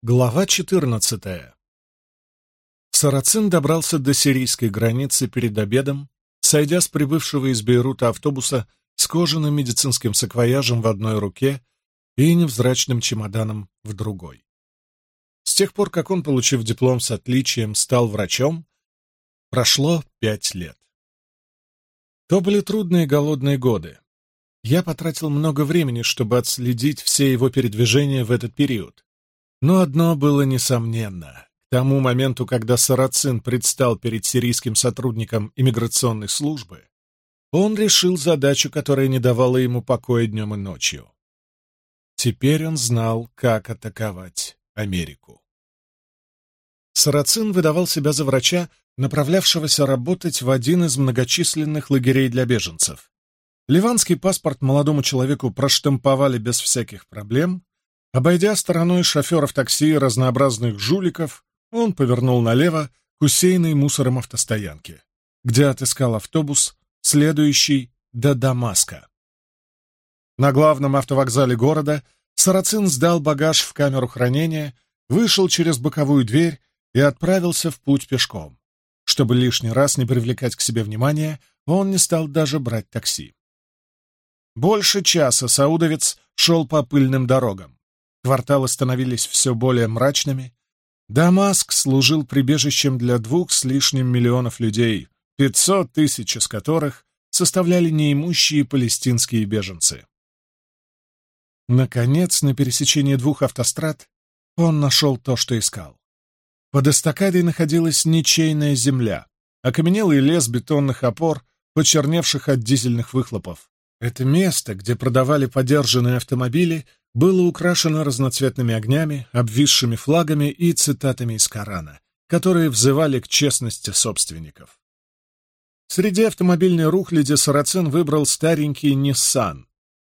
Глава 14. Сарацин добрался до сирийской границы перед обедом, сойдя с прибывшего из Бейрута автобуса с кожаным медицинским саквояжем в одной руке и невзрачным чемоданом в другой. С тех пор, как он, получив диплом с отличием, стал врачом, прошло пять лет. То были трудные голодные годы. Я потратил много времени, чтобы отследить все его передвижения в этот период но одно было несомненно. К тому моменту, когда Сарацин предстал перед сирийским сотрудником иммиграционной службы, он решил задачу, которая не давала ему покоя днем и ночью. Теперь он знал, как атаковать Америку. Сарацин выдавал себя за врача, направлявшегося работать в один из многочисленных лагерей для беженцев. Ливанский паспорт молодому человеку проштамповали без всяких проблем, Обойдя стороной шоферов такси и разнообразных жуликов, он повернул налево к усеянной мусором автостоянке, где отыскал автобус, следующий до Дамаска. На главном автовокзале города Сарацин сдал багаж в камеру хранения, вышел через боковую дверь и отправился в путь пешком. Чтобы лишний раз не привлекать к себе внимания, он не стал даже брать такси. Больше часа саудовец шел по пыльным дорогам. Кварталы становились все более мрачными. Дамаск служил прибежищем для двух с лишним миллионов людей, 500 тысяч из которых составляли неимущие палестинские беженцы. Наконец, на пересечении двух автострад он нашел то, что искал. Под эстакадой находилась ничейная земля, окаменелый лес бетонных опор, почерневших от дизельных выхлопов. Это место, где продавали подержанные автомобили было украшено разноцветными огнями, обвисшими флагами и цитатами из Корана, которые взывали к честности собственников. Среди автомобильной рухляди Сарацин выбрал старенький Nissan.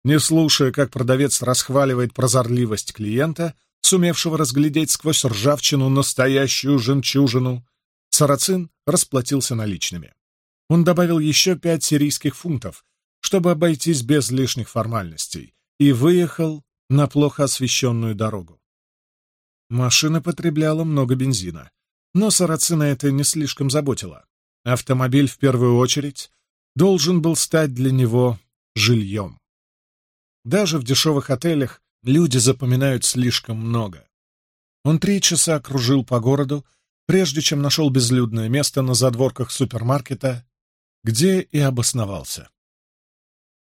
Не слушая, как продавец расхваливает прозорливость клиента, сумевшего разглядеть сквозь ржавчину настоящую жемчужину, Сарацин расплатился наличными. Он добавил еще пять сирийских фунтов, чтобы обойтись без лишних формальностей, и выехал на плохо освещенную дорогу. Машина потребляла много бензина, но Сарацина это не слишком заботило. Автомобиль, в первую очередь, должен был стать для него жильем. Даже в дешевых отелях люди запоминают слишком много. Он три часа кружил по городу, прежде чем нашел безлюдное место на задворках супермаркета, где и обосновался.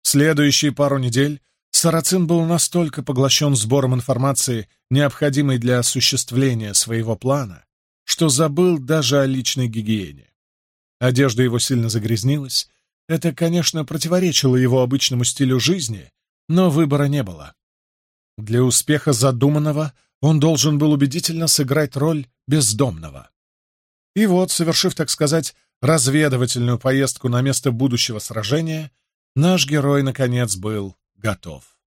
Следующие пару недель Сарацин был настолько поглощен сбором информации, необходимой для осуществления своего плана, что забыл даже о личной гигиене. Одежда его сильно загрязнилась. Это, конечно, противоречило его обычному стилю жизни, но выбора не было. Для успеха задуманного он должен был убедительно сыграть роль бездомного. И вот, совершив, так сказать, разведывательную поездку на место будущего сражения, наш герой, наконец, был готов.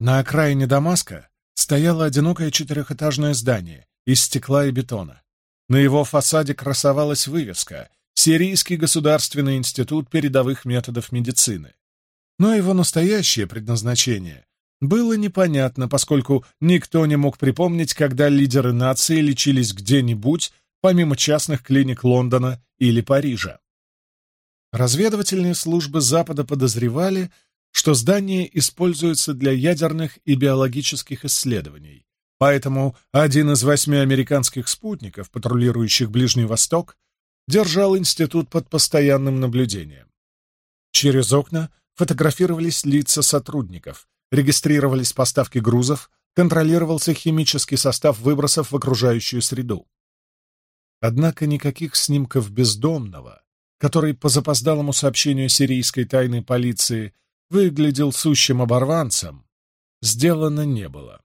На окраине Дамаска стояло одинокое четырехэтажное здание из стекла и бетона. На его фасаде красовалась вывеска «Сирийский государственный институт передовых методов медицины». Но его настоящее предназначение было непонятно, поскольку никто не мог припомнить, когда лидеры нации лечились где-нибудь, помимо частных клиник Лондона или Парижа. Разведывательные службы Запада подозревали, что здание используется для ядерных и биологических исследований, поэтому один из восьми американских спутников, патрулирующих Ближний Восток, держал институт под постоянным наблюдением. Через окна фотографировались лица сотрудников, регистрировались поставки грузов, контролировался химический состав выбросов в окружающую среду. Однако никаких снимков бездомного, который по запоздалому сообщению сирийской тайной полиции выглядел сущим оборванцем, сделано не было.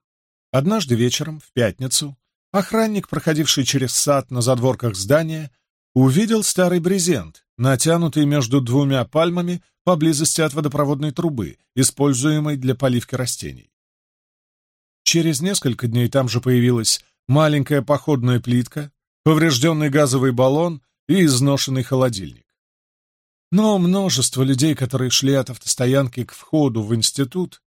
Однажды вечером, в пятницу, охранник, проходивший через сад на задворках здания, увидел старый брезент, натянутый между двумя пальмами поблизости от водопроводной трубы, используемой для поливки растений. Через несколько дней там же появилась маленькая походная плитка, поврежденный газовый баллон и изношенный холодильник. Но множество людей, которые шли от автостоянки к входу в институт,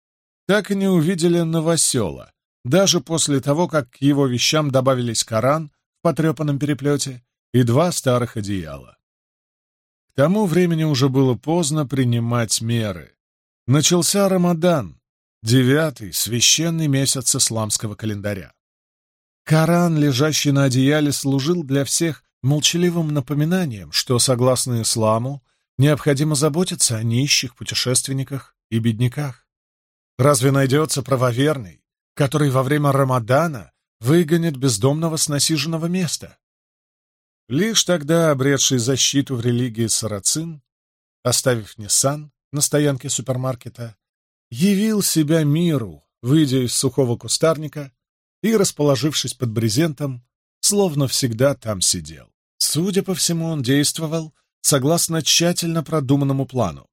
так и не увидели новосела, даже после того, как к его вещам добавились Коран в потрепанном переплете и два старых одеяла. К тому времени уже было поздно принимать меры. Начался Рамадан, девятый священный месяц исламского календаря. Коран, лежащий на одеяле, служил для всех молчаливым напоминанием, что, согласно исламу, необходимо заботиться о нищих, путешественниках и бедняках. Разве найдется правоверный, который во время Рамадана выгонит бездомного с насиженного места? Лишь тогда обретший защиту в религии сарацин, оставив Ниссан на стоянке супермаркета, явил себя миру, выйдя из сухого кустарника и, расположившись под брезентом, словно всегда там сидел. Судя по всему, он действовал согласно тщательно продуманному плану.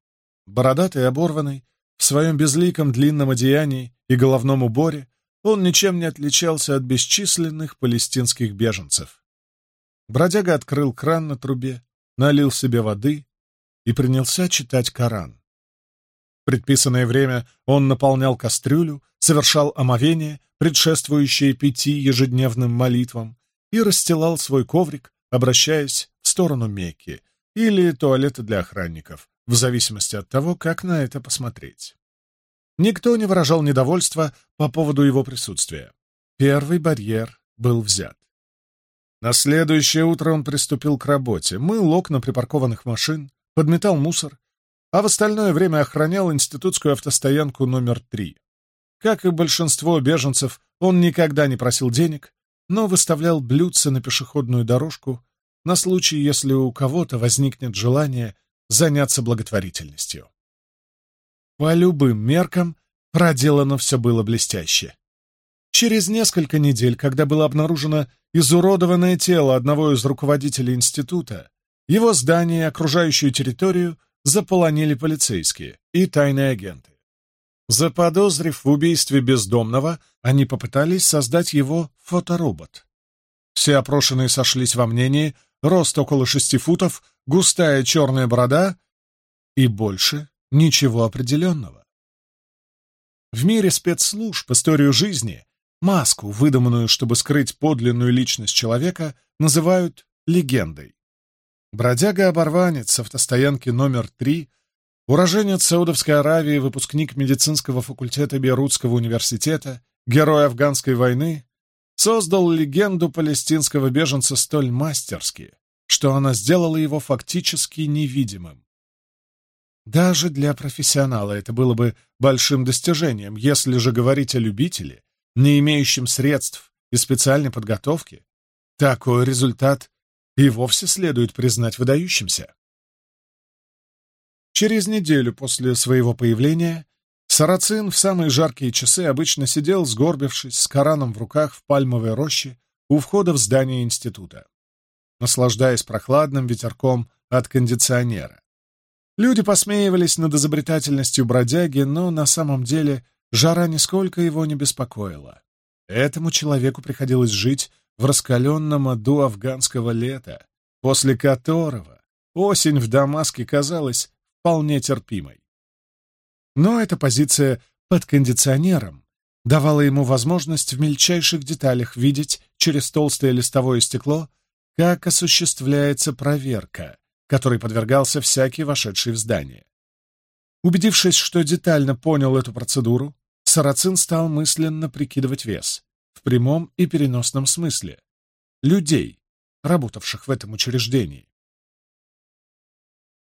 Бородатый и оборванный, в своем безликом длинном одеянии и головном уборе, он ничем не отличался от бесчисленных палестинских беженцев. Бродяга открыл кран на трубе, налил себе воды и принялся читать Коран. В предписанное время он наполнял кастрюлю, совершал омовение, предшествующее пяти ежедневным молитвам, и расстилал свой коврик, обращаясь в сторону Мекки или туалета для охранников, в зависимости от того, как на это посмотреть. Никто не выражал недовольства по поводу его присутствия. Первый барьер был взят. На следующее утро он приступил к работе, мыл окна припаркованных машин, подметал мусор, а в остальное время охранял институтскую автостоянку номер три. Как и большинство беженцев, он никогда не просил денег но выставлял блюдце на пешеходную дорожку на случай, если у кого-то возникнет желание заняться благотворительностью. По любым меркам проделано все было блестяще. Через несколько недель, когда было обнаружено изуродованное тело одного из руководителей института, его здание и окружающую территорию заполонили полицейские и тайные агенты. Заподозрив в убийстве бездомного, они попытались создать его фоторобот. Все опрошенные сошлись во мнении, рост около шести футов, густая черная борода и больше ничего определенного. В мире спецслужб историю жизни, маску, выдуманную, чтобы скрыть подлинную личность человека, называют легендой. Бродяга-оборванец с автостоянки номер три, уроженец Саудовской Аравии, выпускник медицинского факультета Бейрутского университета, Герой афганской войны создал легенду палестинского беженца столь мастерски, что она сделала его фактически невидимым. Даже для профессионала это было бы большим достижением, если же говорить о любителе, не имеющем средств и специальной подготовки, такой результат и вовсе следует признать выдающимся. Через неделю после своего появления Сарацин в самые жаркие часы обычно сидел, сгорбившись, с Кораном в руках в пальмовой роще у входа в здание института, наслаждаясь прохладным ветерком от кондиционера. Люди посмеивались над изобретательностью бродяги, но на самом деле жара нисколько его не беспокоила. Этому человеку приходилось жить в раскаленном аду афганского лета, после которого осень в Дамаске казалась вполне терпимой. Но эта позиция под кондиционером давала ему возможность в мельчайших деталях видеть через толстое листовое стекло, как осуществляется проверка, которой подвергался всякий вошедший в здание. Убедившись, что детально понял эту процедуру, Сарацин стал мысленно прикидывать вес в прямом и переносном смысле людей, работавших в этом учреждении,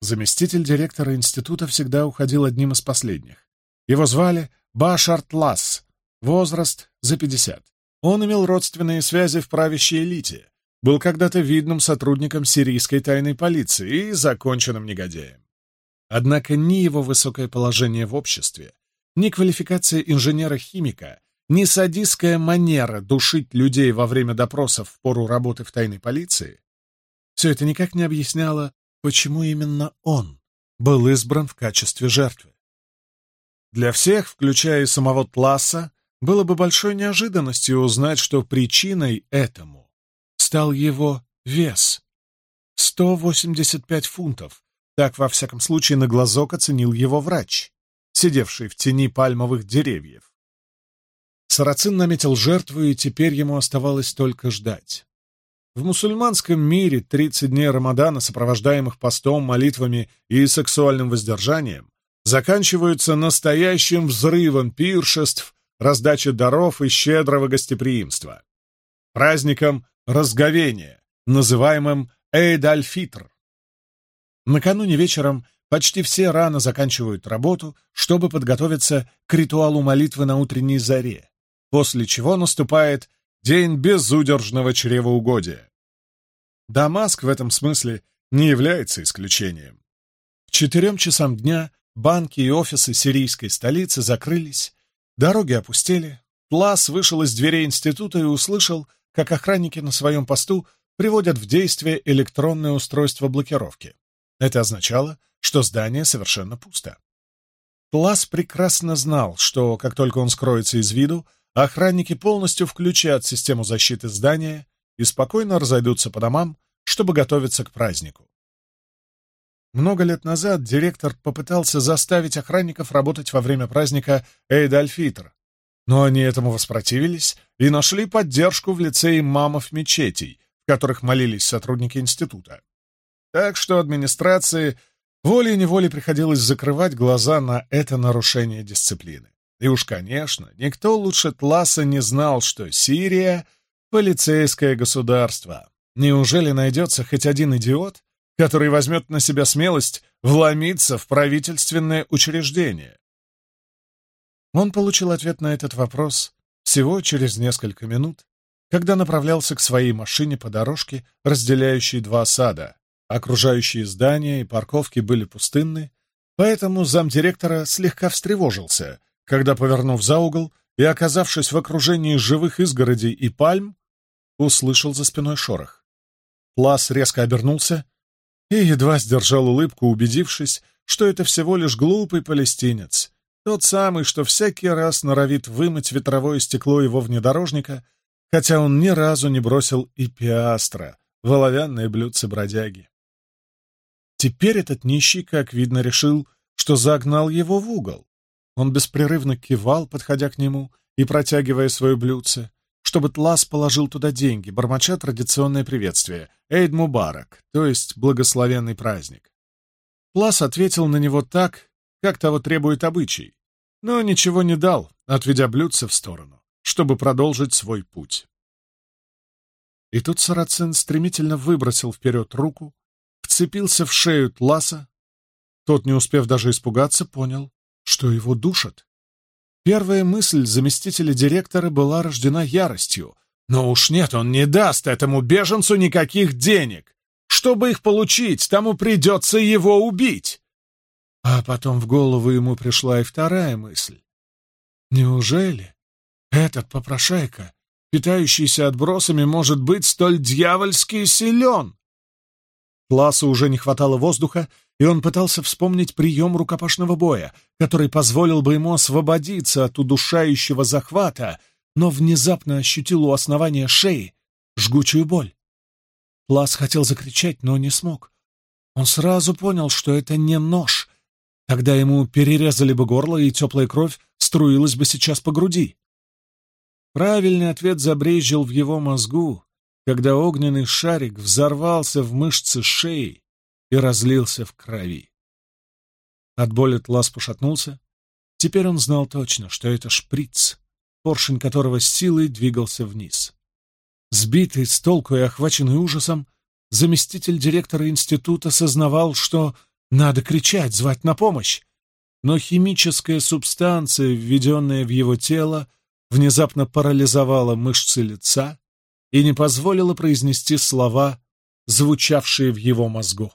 заместитель директора института всегда уходил одним из последних. Его звали Башарт Ласс, возраст за 50. Он имел родственные связи в правящей элите, был когда-то видным сотрудником сирийской тайной полиции и законченным негодяем. Однако ни его высокое положение в обществе, ни квалификация инженера-химика, ни садистская манера душить людей во время допросов в пору работы в тайной полиции — все это никак не объясняло Почему именно он был избран в качестве жертвы? Для всех, включая и самого Тласа, было бы большой неожиданностью узнать, что причиной этому стал его вес. 185 фунтов, так во всяком случае на глазок оценил его врач, сидевший в тени пальмовых деревьев. Сарацин наметил жертву, и теперь ему оставалось только ждать. В мусульманском мире 30 дней Рамадана, сопровождаемых постом, молитвами и сексуальным воздержанием, заканчиваются настоящим взрывом пиршеств, раздачи даров и щедрого гостеприимства. Праздником разговения, называемым Эйд-аль-Фитр. Накануне вечером почти все рано заканчивают работу, чтобы подготовиться к ритуалу молитвы на утренней заре, после чего наступает День безудержного чревоугодия. Дамаск в этом смысле не является исключением. К четырем часам дня банки и офисы сирийской столицы закрылись, дороги опустели, Плас вышел из дверей института и услышал, как охранники на своем посту приводят в действие электронное устройство блокировки. Это означало, что здание совершенно пусто. Плас прекрасно знал, что, как только он скроется из виду, охранники полностью включат систему защиты здания и спокойно разойдутся по домам, чтобы готовиться к празднику. Много лет назад директор попытался заставить охранников работать во время праздника Эйд Альфитр, но они этому воспротивились и нашли поддержку в лице имамов мечетей, в которых молились сотрудники института. Так что администрации волей-неволей приходилось закрывать глаза на это нарушение дисциплины. И уж, конечно, никто лучше Тласа не знал, что Сирия полицейское государство. Неужели найдется хоть один идиот, который возьмет на себя смелость вломиться в правительственное учреждение? Он получил ответ на этот вопрос всего через несколько минут, когда направлялся к своей машине по дорожке, разделяющей два сада. Окружающие здания и парковки были пустынны, поэтому замдиректора слегка встревожился, когда, повернув за угол и оказавшись в окружении живых изгородей и пальм, услышал за спиной шорох. Плас резко обернулся и едва сдержал улыбку, убедившись, что это всего лишь глупый палестинец, тот самый, что всякий раз норовит вымыть ветровое стекло его внедорожника, хотя он ни разу не бросил и пиастра в оловянные блюдце бродяги. Теперь этот нищий, как видно, решил, что загнал его в угол. Он беспрерывно кивал, подходя к нему и протягивая свое блюдце, чтобы Тлас положил туда деньги, бормоча традиционное приветствие «Эйд Мубарак», то есть «Благословенный праздник». Тлас ответил на него так, как того требует обычай, но ничего не дал, отведя блюдце в сторону, чтобы продолжить свой путь. И тут Сарацин стремительно выбросил вперед руку, вцепился в шею Тласа. Тот, не успев даже испугаться, понял, что его душат. Первая мысль заместителя директора была рождена яростью. Но уж нет, он не даст этому беженцу никаких денег. Чтобы их получить, тому придется его убить. А потом в голову ему пришла и вторая мысль. Неужели этот попрошайка, питающийся отбросами, может быть столь дьявольски силен? Классу уже не хватало воздуха, и он пытался вспомнить прием рукопашного боя, который позволил бы ему освободиться от удушающего захвата, но внезапно ощутил у основания шеи жгучую боль. Плас хотел закричать, но не смог. Он сразу понял, что это не нож. Тогда ему перерезали бы горло, и теплая кровь струилась бы сейчас по груди. Правильный ответ забрежил в его мозгу, когда огненный шарик взорвался в мышце шеи, и разлился в крови. От боли Тлас пошатнулся. Теперь он знал точно, что это шприц, поршень которого с силой двигался вниз. Сбитый с толку и охваченный ужасом, заместитель директора института сознавал, что надо кричать, звать на помощь. Но химическая субстанция, введенная в его тело, внезапно парализовала мышцы лица и не позволила произнести слова, звучавшие в его мозгу.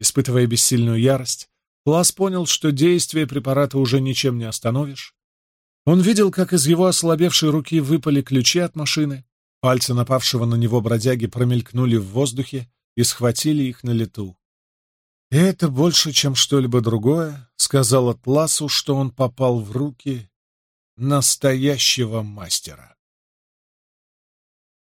Испытывая бессильную ярость, Класс понял, что действие препарата уже ничем не остановишь. Он видел, как из его ослабевшей руки выпали ключи от машины, пальцы напавшего на него бродяги промелькнули в воздухе и схватили их на лету. «Это больше, чем что-либо другое», — сказал Атласу, что он попал в руки настоящего мастера.